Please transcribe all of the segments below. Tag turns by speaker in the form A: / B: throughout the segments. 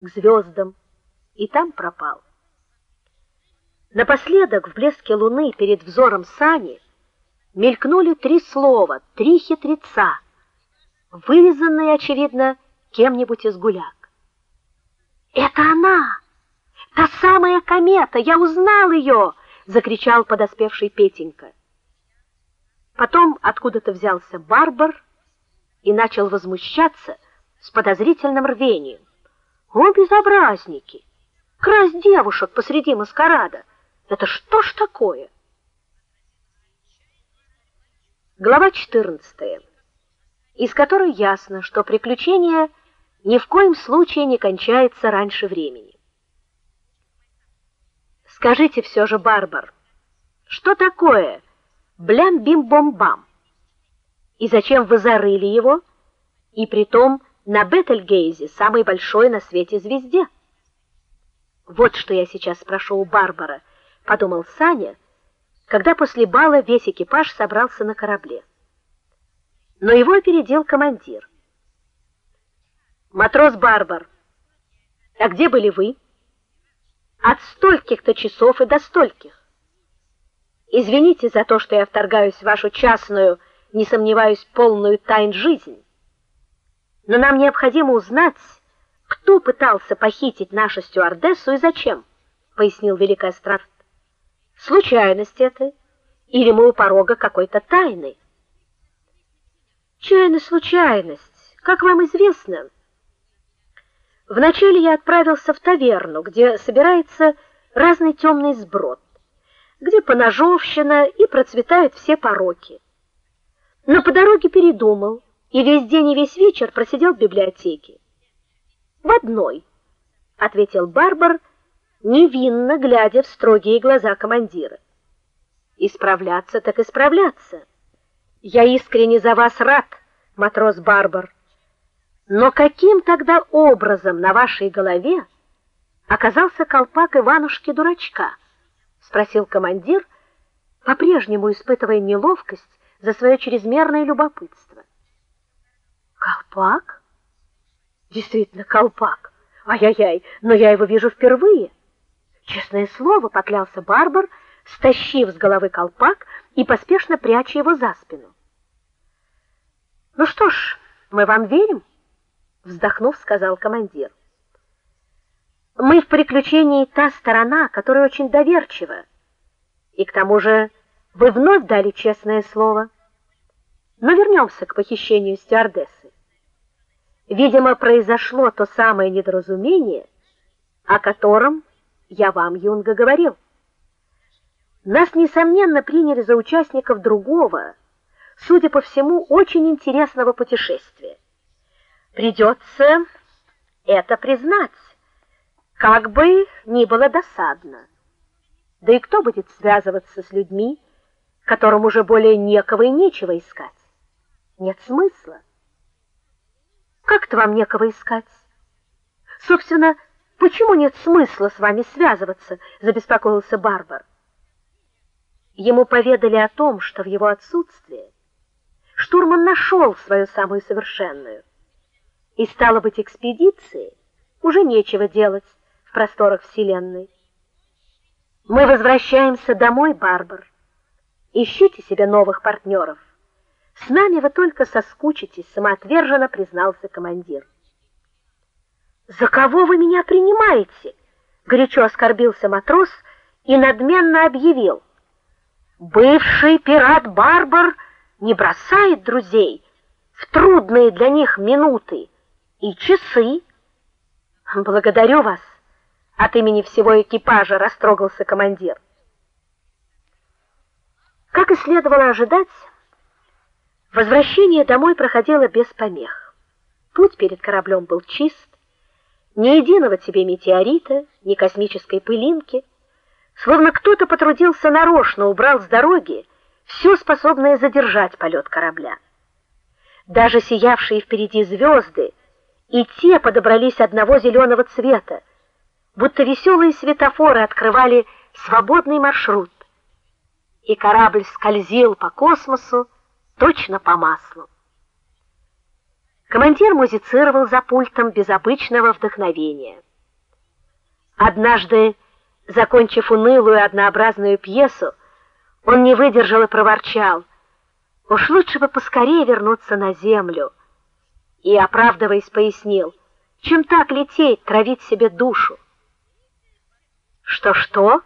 A: к звездам и там пропал. Напоследок в блеске луны перед взором Сани мелькнули три слова, три хитреца, вырезанные очевидно кем-нибудь из гуляк. Это она, та самая комета, я узнал ее!» — закричал подоспевший Петенька. Потом откуда-то взялся Барбар и начал возмущаться с подозрительным рвением. О, безобразники! Красть девушек посреди маскарада! Это что ж такое? Глава 14, из которой ясно, что приключение ни в коем случае не кончается раньше времени. Скажите все же, Барбар, что такое блям-бим-бом-бам? И зачем вы зарыли его? И притом на Бетельгейзе, самой большой на свете звезде. Вот что я сейчас спрошу у Барбара, подумал Саня, когда после бала весь экипаж собрался на корабле. Но его опередил командир. Матрос Барбар, а где были вы? От стольких-то часов и до стольких. Извините за то, что я вторгаюсь в вашу частную, не сомневаюсь, полную тайн жизнь. Но нам необходимо узнать, кто пытался похитить нашу стюардессу и зачем, пояснил великоастрофт. Случайность это или мы у порога какой-то тайны? Чайная случайность, как вам известно. Вначале я отправился в таверну, где собирается разный темный сброд, где поножовщина и процветают все пороки. Но по дороге передумал и весь день и весь вечер просидел в библиотеке. В одной, ответил Барбар, невинно глядя в строгие глаза командира. Исправляться так исправляться. Я искренне за вас рад, матрос Барбар. Но каким тогда образом на вашей голове оказался колпак Иванушки дурачка? спросил командир, по-прежнему испытывая неловкость за свое чрезмерное любопытство. Колпак? Действительно, колпак. Ай-яй-яй, но я его вижу впервые. Честное слово, поклялся Барбар, стащив с головы колпак и поспешно пряча его за спину. Ну что ж, мы вам верим, вздохнув, сказал командир. Мы в приключении та сторона, которая очень доверчива. И к тому же вы вновь дали честное слово. Но вернемся к похищению стюардессы. Видимо, произошло то самое недоразумение, о котором я вам, Юнга, говорил. Нас несомненно приняли за участников другого, судя по всему, очень интересного путешествия. Придется это признать, как бы ни было досадно. Да и кто будет связываться с людьми, которым уже более некого и нечего искать? Нет смысла. Как-то вам некого искать. Собственно, почему нет смысла с вами связываться, забеспокоился Барбар. Ему поведали о том, что в его отсутствие штурман нашел свою самую совершенную. И стало быть, экспедиции уже нечего делать в просторах вселенной. Мы возвращаемся домой, Барбар. Ищите себе новых партнеров. С нами вы только соскучитесь, самоотверженно признался командир. За кого вы меня принимаете? горячо оскорбился матрос и надменно объявил: бывший пират Барбар не бросает друзей в трудные для них минуты и часы. Благодарю вас. От имени всего экипажа растрогался командир. Как и следовало ожидать, Возвращение домой проходило без помех. Путь перед кораблем был чист, ни единого тебе метеорита, ни космической пылинки, словно кто-то потрудился нарочно убрал с дороги все способное задержать полет корабля. Даже сиявшие впереди звезды и те подобрались одного зеленого цвета, будто веселые светофоры открывали свободный маршрут. И корабль скользил по космосу, точно по маслу. Командир музицировал за пультом без обычного вдохновения. Однажды, закончив унылую однообразную пьесу, он не выдержал и проворчал: "Уж лучше бы поскорее вернуться на землю". И оправдываясь, пояснил: "Чем так лететь, травить себе душу?" "Что-что?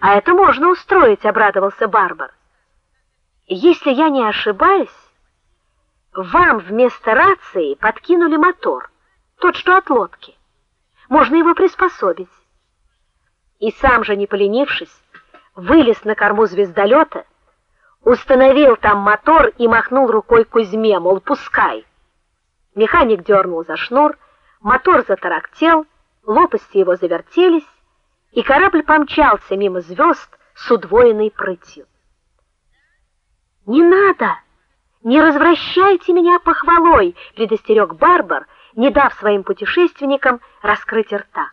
A: А это можно устроить", обрадовался Барбар. "Если я не ошибаюсь, вам вместо рации подкинули мотор, тот, что от лодки. Можно его приспособить и сам же не поленившись, вылез на корму звездолета, установил там мотор и махнул рукой Кузьме, мол, пускай. Механик дернул за шнур, мотор затарахтел, лопасти его завертелись, и корабль помчался мимо звезд с удвоенной прытью. Не надо, не развращайте меня похвалой, предостерег Барбар, не дав своим путешественникам раскрыть рта.